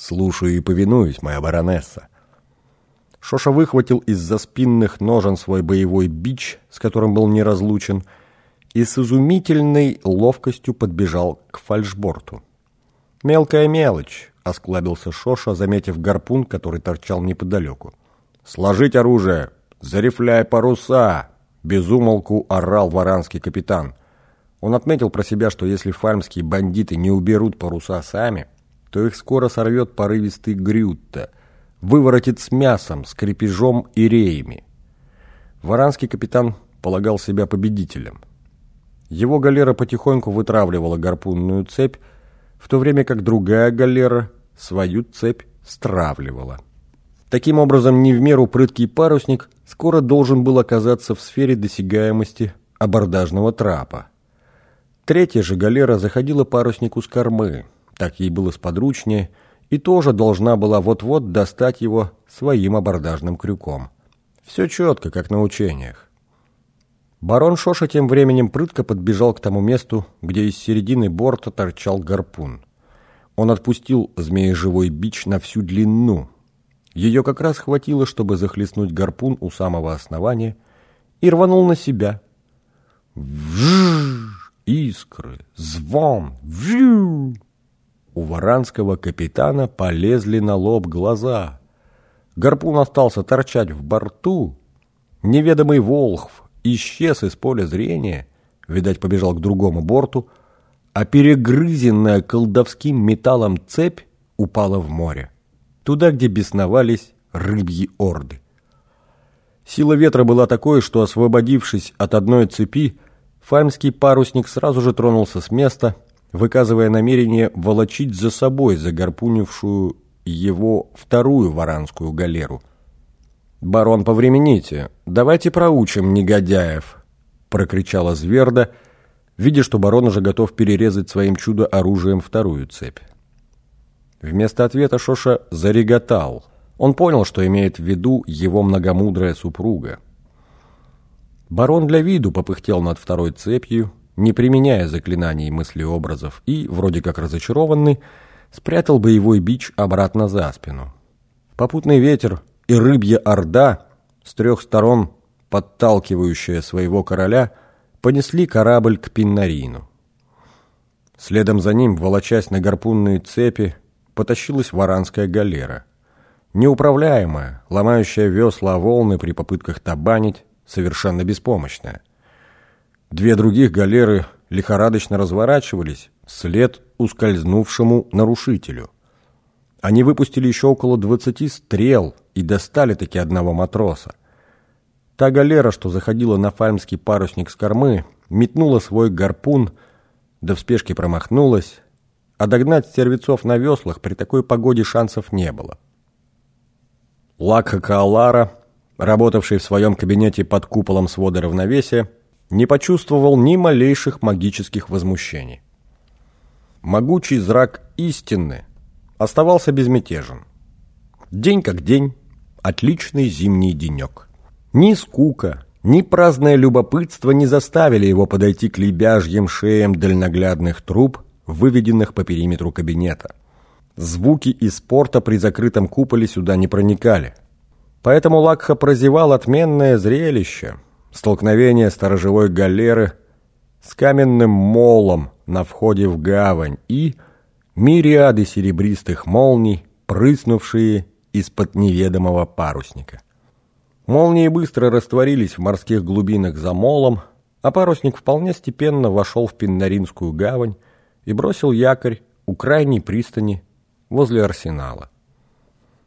«Слушаю и повинуюсь, моя баронесса». Шоша выхватил из-за спинных ножен свой боевой бич, с которым был неразлучен, и с изумительной ловкостью подбежал к фальшборту. «Мелкая мелочь», — осклабился Шоша, заметив гарпун, который торчал неподалеку. «Сложить оружие! Зарифляй паруса!» — безумолку орал варанский капитан. Он отметил про себя, что если фальмские бандиты не уберут паруса сами, то их скоро сорвет порывистый Грютта, выворотит с мясом, с крепежом и реями. Варанский капитан полагал себя победителем. Его галера потихоньку вытравливала гарпунную цепь, в то время как другая галера свою цепь стравливала. Таким образом, не в меру прыткий парусник скоро должен был оказаться в сфере досягаемости абордажного трапа. Третья же галера заходила паруснику с кормы, так ей было сподручнее, и тоже должна была вот-вот достать его своим абордажным крюком. Все четко, как на учениях. Барон Шоша тем временем прытко подбежал к тому месту, где из середины борта торчал гарпун. Он отпустил змееживой бич на всю длину. Ее как раз хватило, чтобы захлестнуть гарпун у самого основания, и рванул на себя. Вжжж! Искры! Звон! Вжжж! У варанского капитана полезли на лоб глаза. Гарпун остался торчать в борту. Неведомый волхв исчез из поля зрения, видать, побежал к другому борту, а перегрызенная колдовским металлом цепь упала в море, туда, где бесновались рыбьи орды. Сила ветра была такой, что, освободившись от одной цепи, файмский парусник сразу же тронулся с места, выказывая намерение волочить за собой загарпунившую его вторую варанскую галеру – «Барон, повремените, давайте проучим негодяев!» — прокричала Зверда, видя, что барон уже готов перерезать своим чудо-оружием вторую цепь. Вместо ответа Шоша зареготал. Он понял, что имеет в виду его многомудрая супруга. Барон для виду попыхтел над второй цепью, не применяя заклинаний мыслеобразов, и, вроде как разочарованный, спрятал боевой бич обратно за спину. Попутный ветер и рыбья орда, с трех сторон подталкивающая своего короля, понесли корабль к Пиннарину. Следом за ним, волочась на гарпунные цепи, потащилась варанская галера. Неуправляемая, ломающая весла волны при попытках табанить, совершенно беспомощная. Две других галеры лихорадочно разворачивались вслед ускользнувшему нарушителю – они выпустили еще около двадцати стрел и достали таки одного матроса. Та галера, что заходила на фальмский парусник с кормы, метнула свой гарпун, да в спешке промахнулась, а догнать стервецов на веслах при такой погоде шансов не было. Лакха Каалара, работавший в своем кабинете под куполом свода равновесия, не почувствовал ни малейших магических возмущений. Могучий зрак истины оставался безмятежен. День как день, отличный зимний денек. Ни скука, ни праздное любопытство не заставили его подойти к лебяжьим шеям дальноглядных труб, выведенных по периметру кабинета. Звуки из порта при закрытом куполе сюда не проникали. Поэтому Лакха прозевал отменное зрелище – столкновение сторожевой галеры с каменным молом на входе в гавань и – мириады серебристых молний, прыснувшие из-под неведомого парусника. Молнии быстро растворились в морских глубинах за молом, а парусник вполне степенно вошел в Пиннаринскую гавань и бросил якорь у крайней пристани возле арсенала.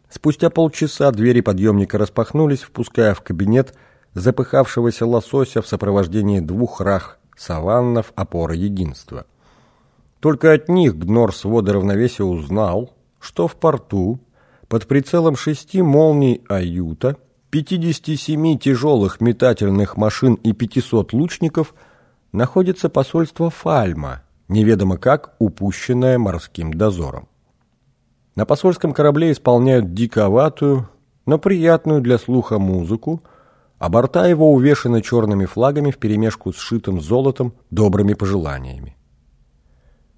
Спустя полчаса двери подъемника распахнулись, впуская в кабинет запыхавшегося лосося в сопровождении двух рах саваннов опоры единства. Только от них Гнор свода равновесия узнал, что в порту под прицелом шести молний «Аюта», 57 тяжелых метательных машин и 500 лучников находится посольство Фальма, неведомо как упущенное морским дозором. На посольском корабле исполняют диковатую, но приятную для слуха музыку, а борта его увешаны черными флагами вперемешку с шитым золотом добрыми пожеланиями.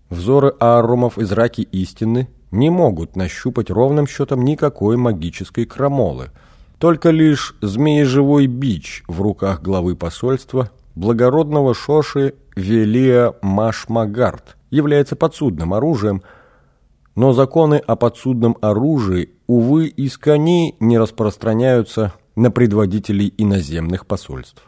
Взоры Аарумов из раки истины не могут нащупать ровным счетом никакой магической крамолы. Только лишь змееживой бич в руках главы посольства, благородного Шоши Велия Машмагард, является подсудным оружием, но законы о подсудном оружии, увы, из кони не распространяются на предводителей иноземных посольств.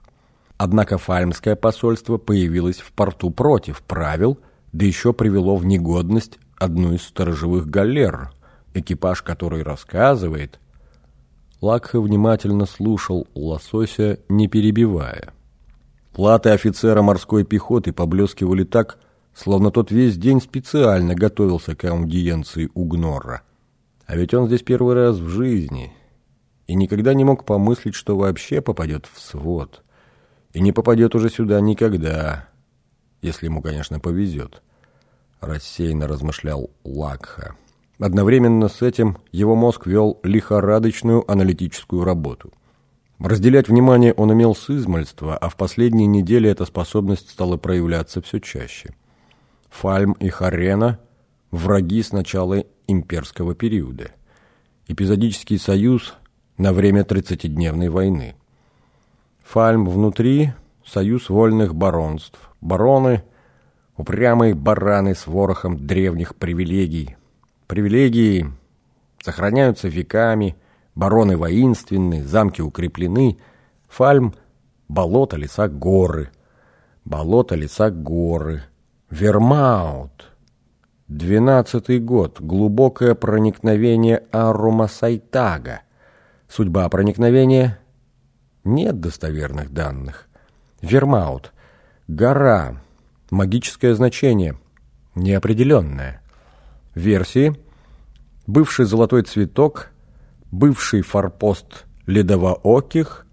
Однако Фальмское посольство появилось в порту против правил, да еще привело в негодность одну из сторожевых галер, экипаж которой рассказывает. Лакха внимательно слушал лосося, не перебивая. Платы офицера морской пехоты поблескивали так, словно тот весь день специально готовился к аудиенции у Гнорра. А ведь он здесь первый раз в жизни и никогда не мог помыслить, что вообще попадет в свод. И не попадет уже сюда никогда, если ему, конечно, повезет рассеянно размышлял Лакха. Одновременно с этим его мозг вел лихорадочную аналитическую работу. Разделять внимание он имел с измальства, а в последние недели эта способность стала проявляться все чаще. Фальм и Харена – враги с начала имперского периода. Эпизодический союз на время тридцатидневной войны. Фальм внутри – союз вольных баронств. Бароны – Упрямые бараны с ворохом древних привилегий. Привилегии сохраняются веками, бароны воинственны, замки укреплены, фальм — болото, леса, горы. Болото, леса, горы. Вермаут. Двенадцатый год. Глубокое проникновение Арума Сайтага. Судьба проникновения? Нет достоверных данных. Вермаут. Гора. Магическое значение неопределенное. Версии бывший золотой цветок, бывший форпост ледовооких,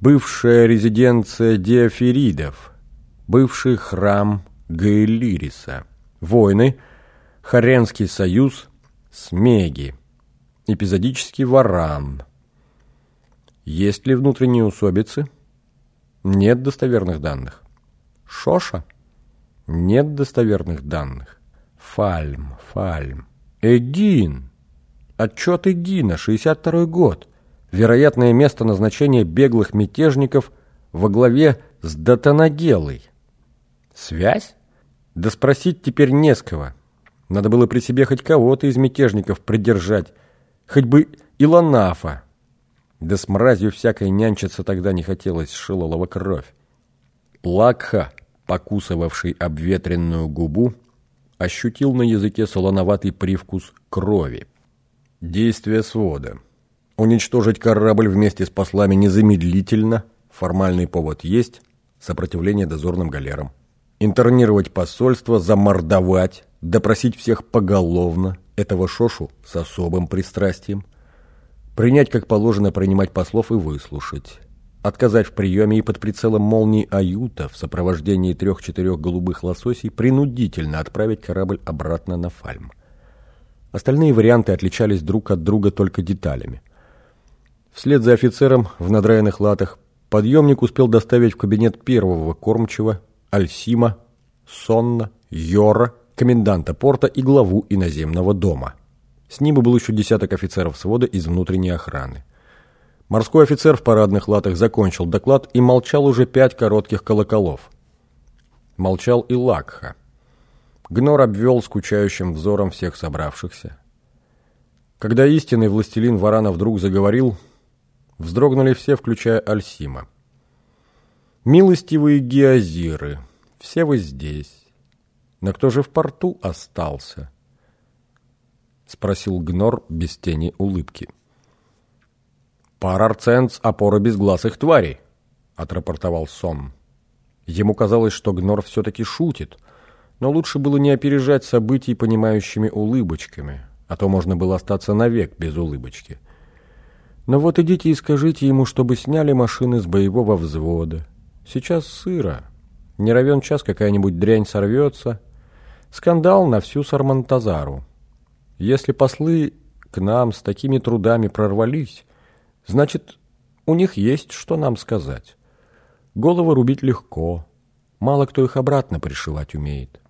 бывшая резиденция диаферидов, бывший храм Гаэлириса, войны, Харенский союз, Смеги, эпизодический варан. Есть ли внутренние усобицы? Нет достоверных данных. Шоша – нет достоверных данных. Фальм, Фальм. Эгин. Отчет Эгина, 62 год. Вероятное место назначения беглых мятежников во главе с Датанагелой. Связь? Да спросить теперь не с кого. Надо было при себе хоть кого-то из мятежников придержать. Хоть бы Илонафа. Да с мразью всякой нянчиться тогда не хотелось, шилолова кровь. Лакха покусывавший обветренную губу, ощутил на языке солоноватый привкус крови. Действие свода. Уничтожить корабль вместе с послами незамедлительно, формальный повод есть, сопротивление дозорным галерам. Интернировать посольство, замордовать, допросить всех поголовно, этого Шошу с особым пристрастием. Принять, как положено, принимать послов и выслушать отказать в приеме и под прицелом молнии Аюта в сопровождении трех-четырех голубых лососей принудительно отправить корабль обратно на Фальм. Остальные варианты отличались друг от друга только деталями. Вслед за офицером в надраенных латах подъемник успел доставить в кабинет первого кормчего Альсима, Сонна, Йора, коменданта порта и главу иноземного дома. С ним был еще десяток офицеров свода из внутренней охраны. Морской офицер в парадных латах закончил доклад и молчал уже пять коротких колоколов. Молчал и Лакха. Гнор обвел скучающим взором всех собравшихся. Когда истинный властелин Варана вдруг заговорил, вздрогнули все, включая Альсима. «Милостивые геозиры, все вы здесь. Но кто же в порту остался?» — спросил Гнор без тени улыбки. «Парарценц — опора безгласых тварей», — отрапортовал Сон. Ему казалось, что Гнор все-таки шутит, но лучше было не опережать событий понимающими улыбочками, а то можно было остаться навек без улыбочки. Но вот идите и скажите ему, чтобы сняли машины с боевого взвода. Сейчас сыро. Не равен час какая-нибудь дрянь сорвется. Скандал на всю Сармантазару. Если послы к нам с такими трудами прорвались, Значит, у них есть что нам сказать. Головы рубить легко. Мало кто их обратно пришивать умеет.